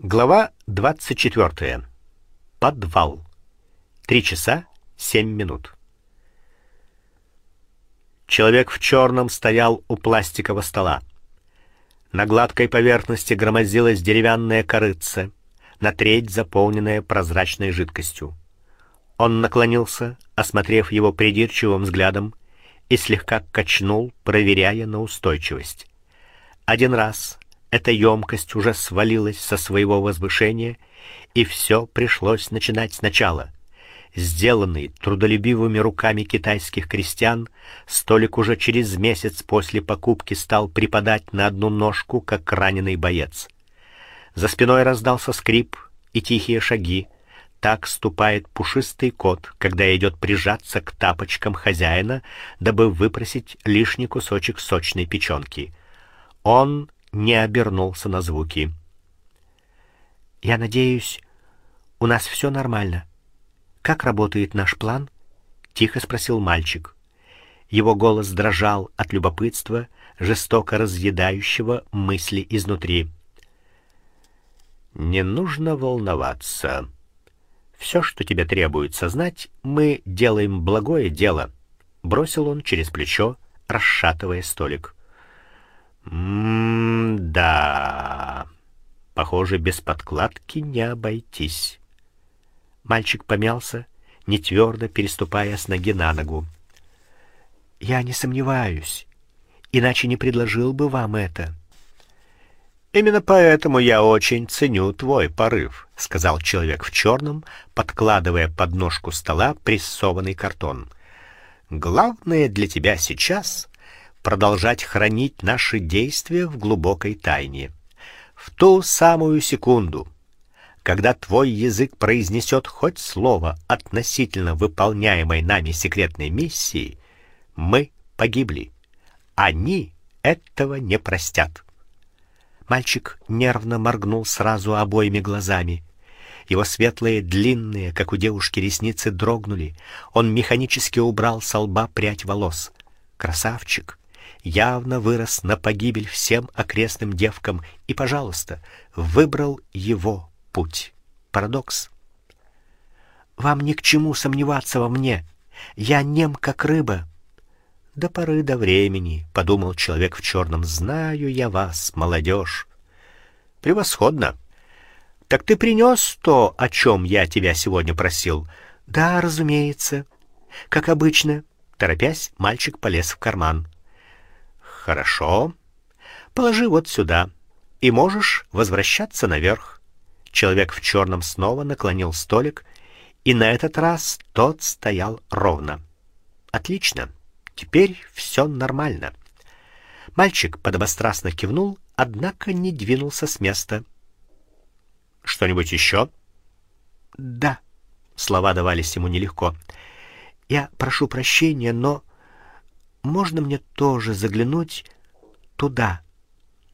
Глава 24. Подвал. Три часа семь минут. Человек в черном стоял у пластикового стола. На гладкой поверхности громоздилась деревянная корыца, на треть заполненная прозрачной жидкостью. Он наклонился, осмотрев его придирчивым взглядом, и слегка качнул, проверяя на устойчивость. Один раз эта емкость уже свалилась со своего возвышения, и все пришлось начинать сначала. Сделанный трудолюбивыми руками китайских крестьян, столик уже через месяц после покупки стал припадать на одну ножку, как раненый боец. За спиной раздался скрип и тихие шаги. Так ступает пушистый кот, когда идет прижаться к тапочкам хозяина, дабы выпросить лишний кусочек сочной печёнки. Он не обернулся на звуки. Я надеюсь, у нас все нормально. Как работает наш план? тихо спросил мальчик. Его голос дрожал от любопытства, жестоко разъедающего мысли изнутри. Не нужно волноваться. Все, что тебе требуется знать, мы делаем благое дело, бросил он через плечо, расшатывая столик. М-да. Похоже, без подкладки не обойтись. Мальчик помялся, не твердо переступая с ноги на ногу. Я не сомневаюсь, иначе не предложил бы вам это. Именно поэтому я очень ценю твой порыв, сказал человек в черном, подкладывая под ножку стола прессованный картон. Главное для тебя сейчас продолжать хранить наши действия в глубокой тайне. В ту самую секунду, когда твой язык произнесет хоть слово относительно выполняемой нами секретной миссии, мы погибли. Они этого не простят. Мальчик нервно моргнул сразу обоими глазами. Его светлые, длинные, как у девушки, ресницы дрогнули. Он механически убрал с лба прядь волос. Красавчик явно вырос на погибель всем окрестным девкам и, пожалуйста, выбрал его путь. Парадокс. Вам ни к чему сомневаться во мне. Я нем как рыба. До поры до времени, подумал человек в черном. Знаю я вас, молодежь. Превосходно. Так ты принес то, о чем я тебя сегодня просил? Да, разумеется. Как обычно, торопясь, мальчик полез в карман. Хорошо. Положи вот сюда, и можешь возвращаться наверх. Человек в черном снова наклонил столик, и на этот раз тот стоял ровно. Отлично. Теперь все нормально. Мальчик подобострастно кивнул, однако не двинулся с места. Что-нибудь еще? Да. Слова давались ему нелегко. Я прошу прощения, но можно мне тоже заглянуть туда?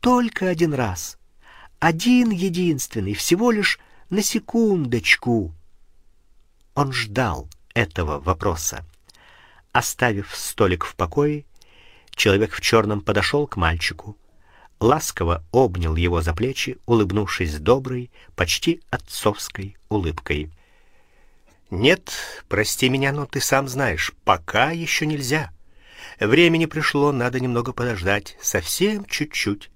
Только один раз. Один единственный, всего лишь на секундочку. Он ждал этого вопроса. Оставив столик в покое, человек в черном подошел к мальчику, ласково обнял его за плечи, улыбнувшись доброй, почти отцовской улыбкой. Нет, прости меня, но ты сам знаешь, пока еще нельзя. Времени пришло, надо немного подождать, совсем чуть-чуть.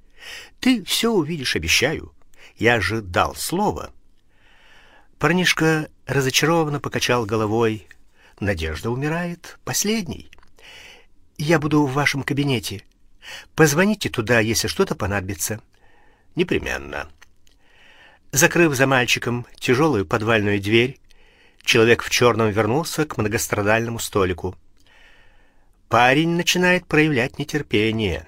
Ты все увидишь, обещаю. Я же дал слово. Парнишка разочарованно покачал головой. Надежда умирает последней. Я буду в вашем кабинете. Позвоните туда, если что-то понадобится. Непременно. Закрыв за мальчиком тяжелую подвальную дверь, человек в черном вернулся к многострадальному столику. Парень начинает проявлять нетерпение.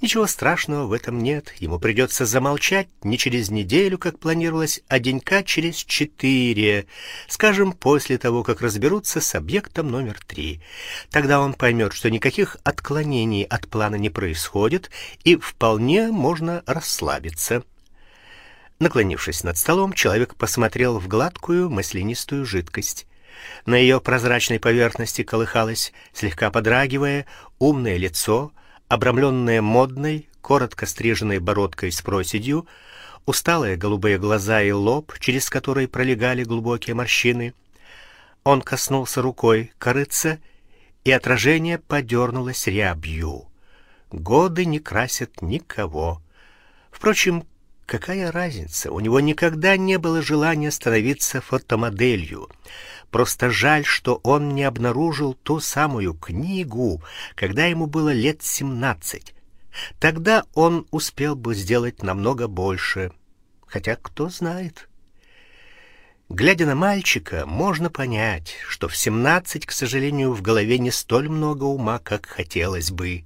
Ничего страшного в этом нет. Ему придется замолчать не через неделю, как планировалось, а денька через четыре, скажем, после того, как разберутся с объектом номер три. Тогда он поймет, что никаких отклонений от плана не происходит, и вполне можно расслабиться. Наклонившись над столом, человек посмотрел в гладкую маслянистую жидкость. На ее прозрачной поверхности колыхалось, слегка подрагивая, умное лицо, обрамленное модной, коротко стриженной бородкой с проседью. усталые голубые глаза и лоб, через которые пролегали глубокие морщины. Он коснулся рукой корыца, и отражение подернулось рябью. Годы не красят никого. Впрочем, какая разница? У него никогда не было желания становиться фотомоделью. Просто жаль, что он не обнаружил ту самую книгу, когда ему было лет семнадцать. Тогда он успел бы сделать намного больше. Хотя кто знает. Глядя на мальчика, можно понять, что в семнадцать, к сожалению, в голове не столь много ума, как хотелось бы.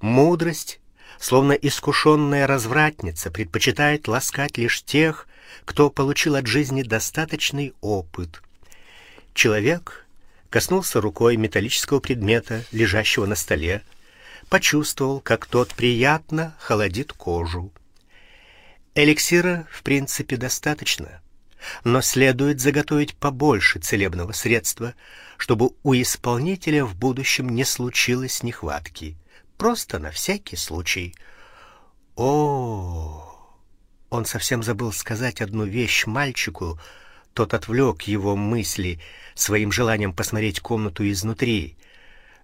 Мудрость, словно искушенная развратница, предпочитает ласкать лишь тех, кто получил от жизни достаточный опыт. Человек коснулся рукой металлического предмета, лежащего на столе, почувствовал, как тот приятно холодит кожу. Эликсира, в принципе, достаточно, но следует заготовить побольше целебного средства, чтобы у исполнителя в будущем не случилось нехватки просто на всякий случай. О, он совсем забыл сказать одну вещь мальчику. Тот отвлек его мысли своим желанием посмотреть комнату изнутри.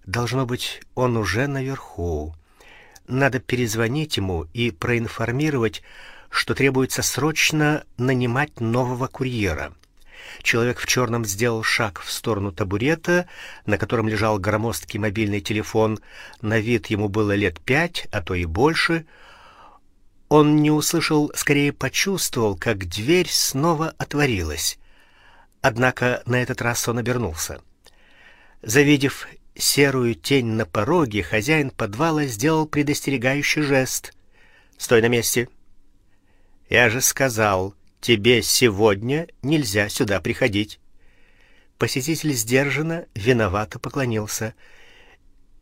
Должно быть, он уже наверху. Надо перезвонить ему и проинформировать, что требуется срочно нанимать нового курьера. Человек в черном сделал шаг в сторону табурета, на котором лежал громоздкий мобильный телефон. На вид ему было лет пять, а то и больше. Он не услышал, скорее почувствовал, как дверь снова отворилась. Однако на этот раз он обернулся. Завидев серую тень на пороге, хозяин подвала сделал предостерегающий жест. "Стой на месте". "Я же сказал, Тебе сегодня нельзя сюда приходить. Посетитель сдержанно, виновато поклонился.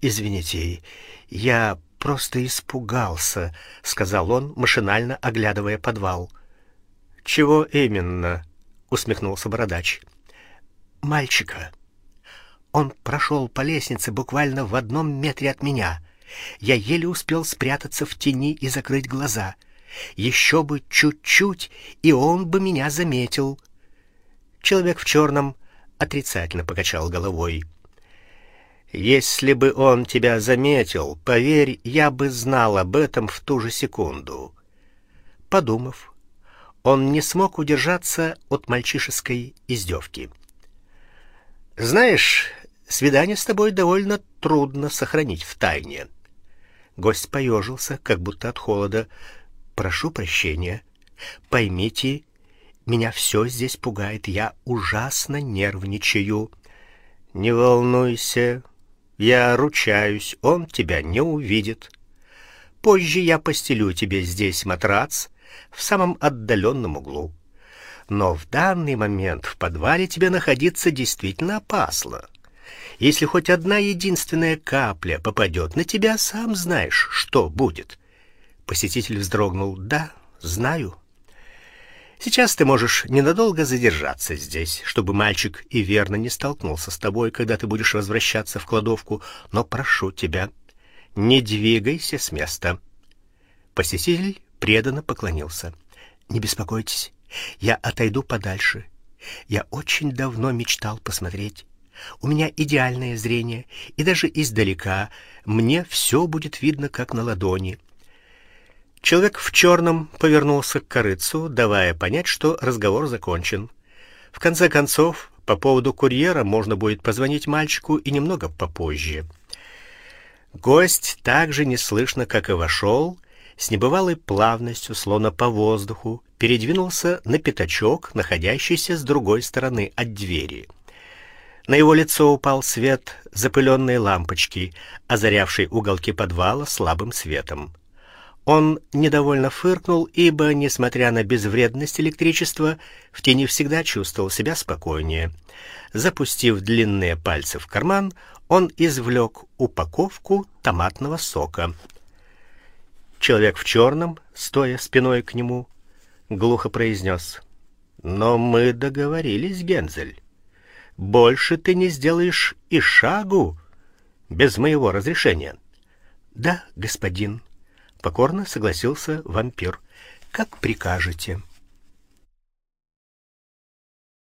Извините, я просто испугался, сказал он, машинально оглядывая подвал. Чего именно? усмехнулся бородач. Мальчика. Он прошел по лестнице буквально в одном метре от меня. Я еле успел спрятаться в тени и закрыть глаза. Еще бы чуть-чуть, и он бы меня заметил. Человек в черном отрицательно покачал головой. Если бы он тебя заметил, поверь, я бы знал об этом в ту же секунду. Подумав, он не смог удержаться от мальчишеской издевки. Знаешь, свидание с тобой довольно трудно сохранить в тайне. Гость поежился, как будто от холода. Прошу прощения. Поймите, меня все здесь пугает. Я ужасно нервничаю. Не волнуйся, я ручаюсь, он тебя не увидит. Позже я постелю тебе здесь матрац в самом отдаленном углу. Но в данный момент в подвале тебе находиться действительно опасно. Если хоть одна единственная капля попадет на тебя, сам знаешь, что будет. Посетитель вздрогнул. Да, знаю. Сейчас ты можешь ненадолго задержаться здесь, чтобы мальчик и верно не столкнулся с тобой, когда ты будешь возвращаться в кладовку, но прошу тебя, не двигайся с места. Посетитель преданно поклонился. Не беспокойтесь, я отойду подальше. Я очень давно мечтал посмотреть. У меня идеальное зрение, и даже издалека мне все будет видно как на ладони. Человек в черном повернулся к корыцу, давая понять, что разговор закончен. В конце концов, по поводу курьера можно будет позвонить мальчику и немного попозже. Гость также неслышно, как и вошел, с небывалой плавностью, словно по воздуху, передвинулся на пятачок, находящийся с другой стороны от двери. На его лицо упал свет запыленной лампочки, озарявшей уголки подвала слабым светом. Он недовольно фыркнул, ибо, несмотря на безвредность электричества, в тени всегда чувствовал себя спокойнее. Запустив длинные пальцы в карман, он извлек упаковку томатного сока. Человек в черном, стоя спиной к нему, глухо произнес: "Но мы договорились, Гензель. Больше ты не сделаешь и шагу без моего разрешения". "Да, господин", покорно согласился вампир. как прикажете.